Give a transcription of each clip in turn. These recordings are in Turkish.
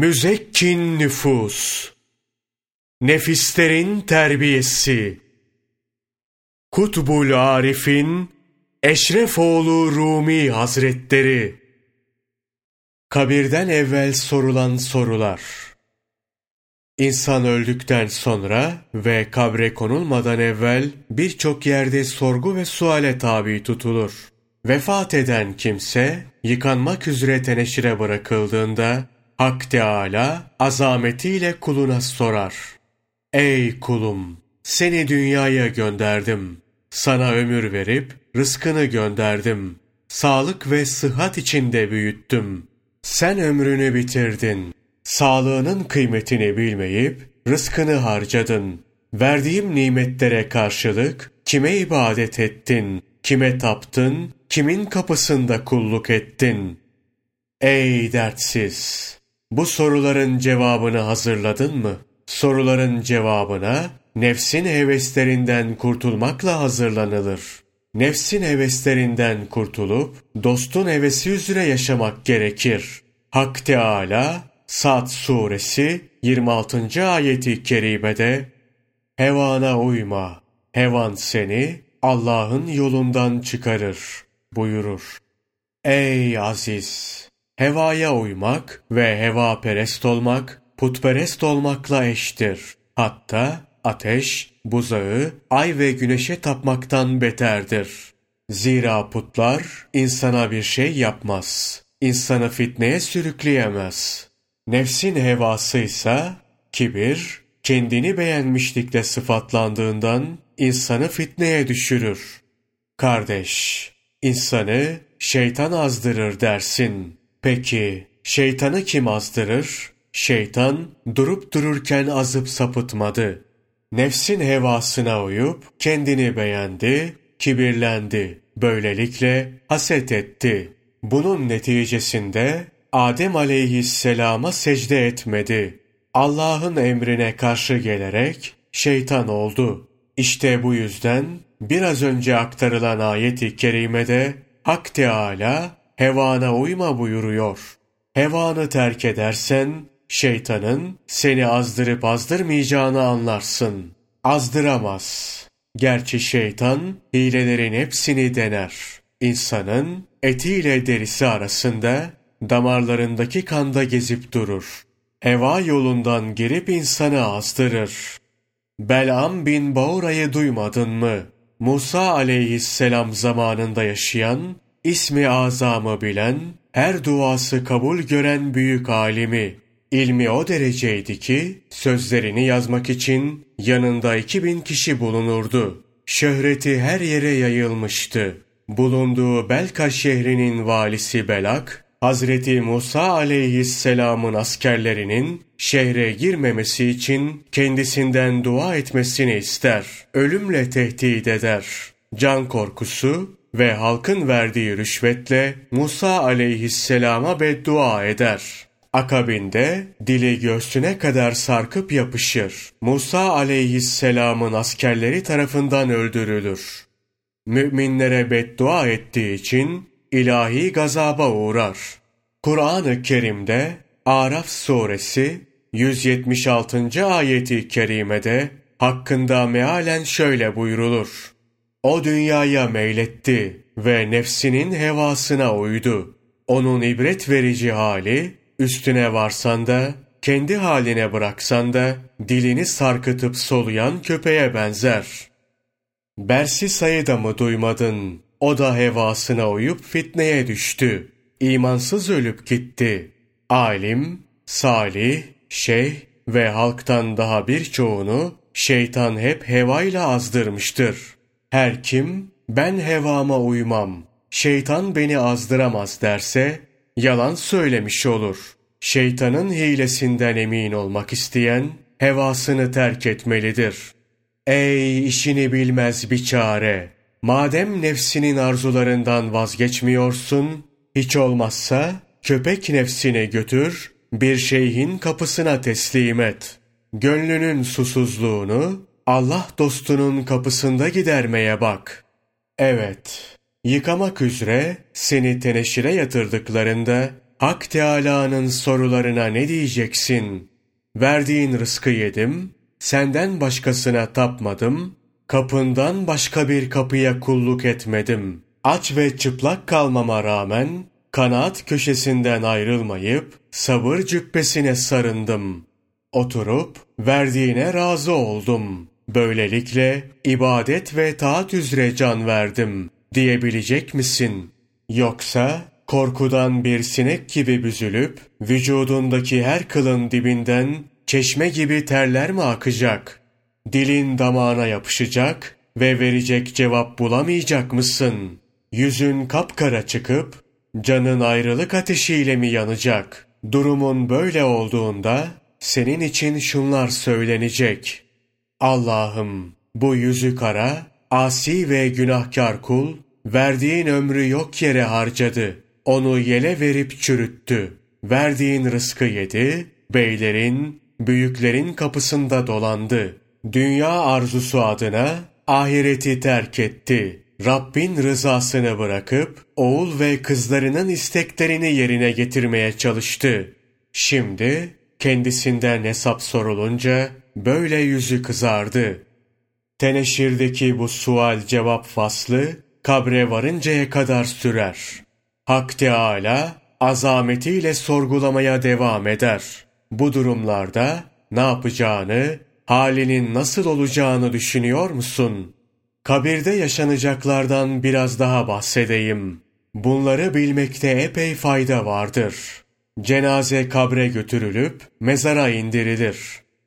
Müzekkin nüfus, nefislerin terbiyesi, Kutbul Arif'in Eşrefoğlu Rumi Hazretleri, Kabirden evvel sorulan sorular, İnsan öldükten sonra ve kabre konulmadan evvel birçok yerde sorgu ve suale tabi tutulur. Vefat eden kimse yıkanmak üzere teneşire bırakıldığında Hak Teâlâ azametiyle kuluna sorar. Ey kulum! Seni dünyaya gönderdim. Sana ömür verip rızkını gönderdim. Sağlık ve sıhhat içinde büyüttüm. Sen ömrünü bitirdin. Sağlığının kıymetini bilmeyip rızkını harcadın. Verdiğim nimetlere karşılık kime ibadet ettin, kime taptın, kimin kapısında kulluk ettin? Ey dertsiz! Bu soruların cevabını hazırladın mı? Soruların cevabına nefsin heveslerinden kurtulmakla hazırlanılır. Nefsin heveslerinden kurtulup dostun hevesi üzere yaşamak gerekir. Hak Teâlâ Sad suresi 26. ayeti kerimede Hevana uyma, hevan seni Allah'ın yolundan çıkarır buyurur. Ey aziz! Hevaya uymak ve heva perest olmak, putperest olmakla eştir. Hatta ateş, buzağı, ay ve güneşe tapmaktan beterdir. Zira putlar insana bir şey yapmaz. İnsanı fitneye sürükleyemez. Nefsin hevası ise kibir, kendini beğenmişlikle sıfatlandığından insanı fitneye düşürür. Kardeş, insanı şeytan azdırır dersin. Peki, şeytanı kim azdırır? Şeytan durup dururken azıp sapıtmadı. Nefsin hevasına uyup kendini beğendi, kibirlendi. Böylelikle haset etti. Bunun neticesinde Adem aleyhisselama secde etmedi. Allah'ın emrine karşı gelerek şeytan oldu. İşte bu yüzden biraz önce aktarılan ayet-i kerimede Hak Teâlâ hevana uyma buyuruyor. Hevanı terk edersen şeytanın seni azdırıp azdırmayacağını anlarsın. Azdıramaz. Gerçi şeytan hilelerin hepsini dener. İnsanın etiyle derisi arasında damarlarındaki kanda gezip durur. Heva yolundan girip insanı azdırır. Belam bin Baura'yı duymadın mı? Musa aleyhisselam zamanında yaşayan, ismi azamı bilen, her duası kabul gören büyük alimi. İlmi o dereceydi ki, sözlerini yazmak için yanında iki bin kişi bulunurdu. Şöhreti her yere yayılmıştı. Bulunduğu Belka şehrinin valisi Belak, Hazreti Musa aleyhisselamın askerlerinin şehre girmemesi için kendisinden dua etmesini ister. Ölümle tehdit eder. Can korkusu ve halkın verdiği rüşvetle Musa aleyhisselama beddua eder. Akabinde dili göğsüne kadar sarkıp yapışır. Musa aleyhisselamın askerleri tarafından öldürülür. Müminlere beddua ettiği için ilahi gazaba uğrar. Kur'an-ı Kerim'de Araf suresi 176. ayeti kerimede hakkında mealen şöyle buyrulur. O dünyaya meyletti ve nefsinin hevasına uydu. Onun ibret verici hali, üstüne varsan da, kendi haline bıraksan da, dilini sarkıtıp soluyan köpeğe benzer. Bersi sayıda mı duymadın? O da hevasına uyup fitneye düştü. İmansız ölüp gitti. Alim, salih, şeyh ve halktan daha birçoğunu şeytan hep hevayla azdırmıştır. Her kim ben hevama uymam, şeytan beni azdıramaz derse yalan söylemiş olur. Şeytanın hilesinden emin olmak isteyen hevasını terk etmelidir. Ey işini bilmez bir çare! Madem nefsinin arzularından vazgeçmiyorsun, hiç olmazsa köpek nefsini götür, bir şeyhin kapısına teslim et. Gönlünün susuzluğunu Allah dostunun kapısında gidermeye bak. Evet, yıkamak üzere seni teneşire yatırdıklarında Hak Teâlâ'nın sorularına ne diyeceksin? Verdiğin rızkı yedim, senden başkasına tapmadım, kapından başka bir kapıya kulluk etmedim. Aç ve çıplak kalmama rağmen, kanaat köşesinden ayrılmayıp, sabır cübbesine sarındım. Oturup, verdiğine razı oldum. Böylelikle ibadet ve taat üzere can verdim diyebilecek misin? Yoksa korkudan bir sinek gibi büzülüp vücudundaki her kılın dibinden çeşme gibi terler mi akacak? Dilin damağına yapışacak ve verecek cevap bulamayacak mısın? Yüzün kapkara çıkıp canın ayrılık ateşiyle mi yanacak? Durumun böyle olduğunda senin için şunlar söylenecek. Allah'ım bu yüzü kara, asi ve günahkar kul, verdiğin ömrü yok yere harcadı. Onu yele verip çürüttü. Verdiğin rızkı yedi, beylerin, büyüklerin kapısında dolandı. Dünya arzusu adına ahireti terk etti. Rabbin rızasını bırakıp oğul ve kızlarının isteklerini yerine getirmeye çalıştı. Şimdi kendisinden hesap sorulunca böyle yüzü kızardı. Teneşirdeki bu sual cevap faslı kabre varıncaya kadar sürer. Hak Teâlâ azametiyle sorgulamaya devam eder. Bu durumlarda ne yapacağını, halinin nasıl olacağını düşünüyor musun? Kabirde yaşanacaklardan biraz daha bahsedeyim. Bunları bilmekte epey fayda vardır. Cenaze kabre götürülüp mezara indirilir.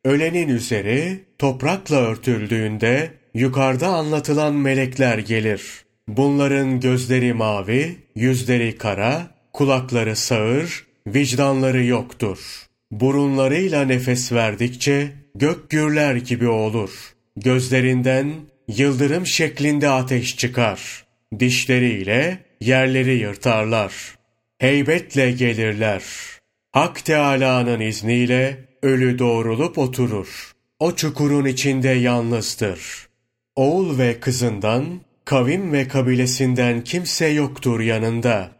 Ölenin üzeri toprakla örtüldüğünde yukarıda anlatılan melekler gelir. Bunların gözleri mavi, yüzleri kara, kulakları sağır, vicdanları yoktur. Burunlarıyla nefes verdikçe gök gürler gibi olur. Gözlerinden yıldırım şeklinde ateş çıkar. Dişleriyle yerleri yırtarlar. Heybetle gelirler. Hak Teâlâ'nın izniyle ölü doğrulup oturur. O çukurun içinde yalnızdır. Oğul ve kızından, kavim ve kabilesinden kimse yoktur yanında.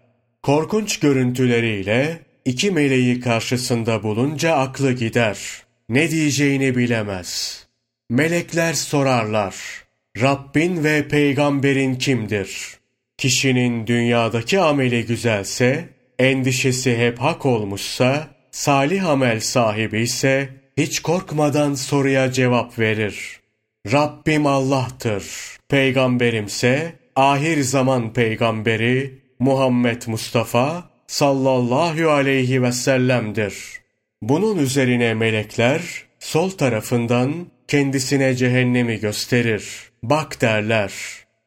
Korkunç görüntüleriyle iki meleği karşısında bulunca aklı gider. Ne diyeceğini bilemez. Melekler sorarlar. Rabbin ve peygamberin kimdir? Kişinin dünyadaki ameli güzelse, endişesi hep hak olmuşsa, salih amel sahibi ise hiç korkmadan soruya cevap verir. Rabbim Allah'tır. Peygamberimse ahir zaman peygamberi Muhammed Mustafa sallallahu aleyhi ve sellem'dir. Bunun üzerine melekler sol tarafından kendisine cehennemi gösterir. Bak derler.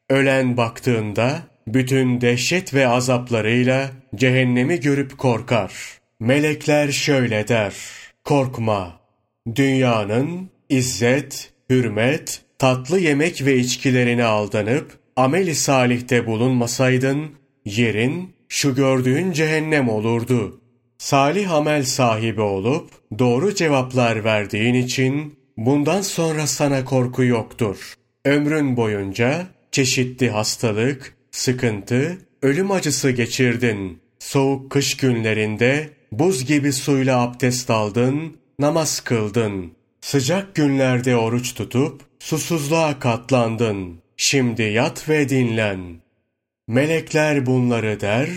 Ölen baktığında bütün dehşet ve azaplarıyla cehennemi görüp korkar. Melekler şöyle der. Korkma. Dünyanın izzet, hürmet, tatlı yemek ve içkilerine aldanıp ameli salihte bulunmasaydın, yerin şu gördüğün cehennem olurdu. Salih amel sahibi olup doğru cevaplar verdiğin için bundan sonra sana korku yoktur. Ömrün boyunca çeşitli hastalık, sıkıntı, ölüm acısı geçirdin. Soğuk kış günlerinde buz gibi suyla abdest aldın, namaz kıldın. Sıcak günlerde oruç tutup susuzluğa katlandın. Şimdi yat ve dinlen. Melekler bunları der,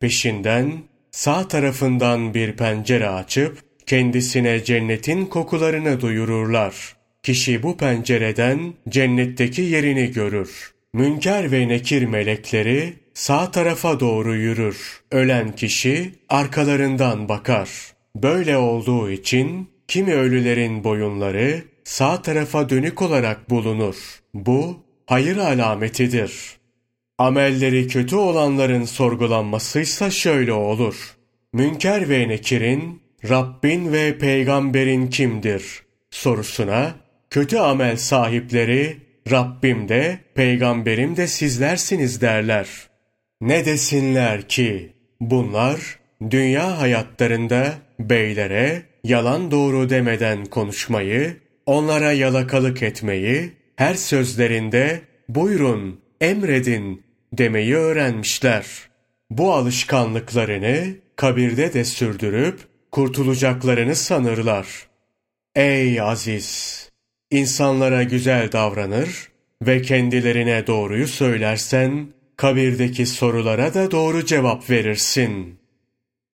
peşinden sağ tarafından bir pencere açıp kendisine cennetin kokularını duyururlar. Kişi bu pencereden cennetteki yerini görür. Münker ve nekir melekleri sağ tarafa doğru yürür. Ölen kişi arkalarından bakar. Böyle olduğu için kimi ölülerin boyunları sağ tarafa dönük olarak bulunur. Bu hayır alametidir. Amelleri kötü olanların sorgulanmasıysa şöyle olur. Münker ve Nekir'in Rabbin ve peygamberin kimdir sorusuna kötü amel sahipleri Rabbim de peygamberim de sizlersiniz derler. Ne desinler ki bunlar dünya hayatlarında beylere yalan doğru demeden konuşmayı, onlara yalakalık etmeyi, her sözlerinde buyurun, emredin demeyi öğrenmişler. Bu alışkanlıklarını kabirde de sürdürüp kurtulacaklarını sanırlar. Ey aziz! İnsanlara güzel davranır ve kendilerine doğruyu söylersen, kabirdeki sorulara da doğru cevap verirsin.''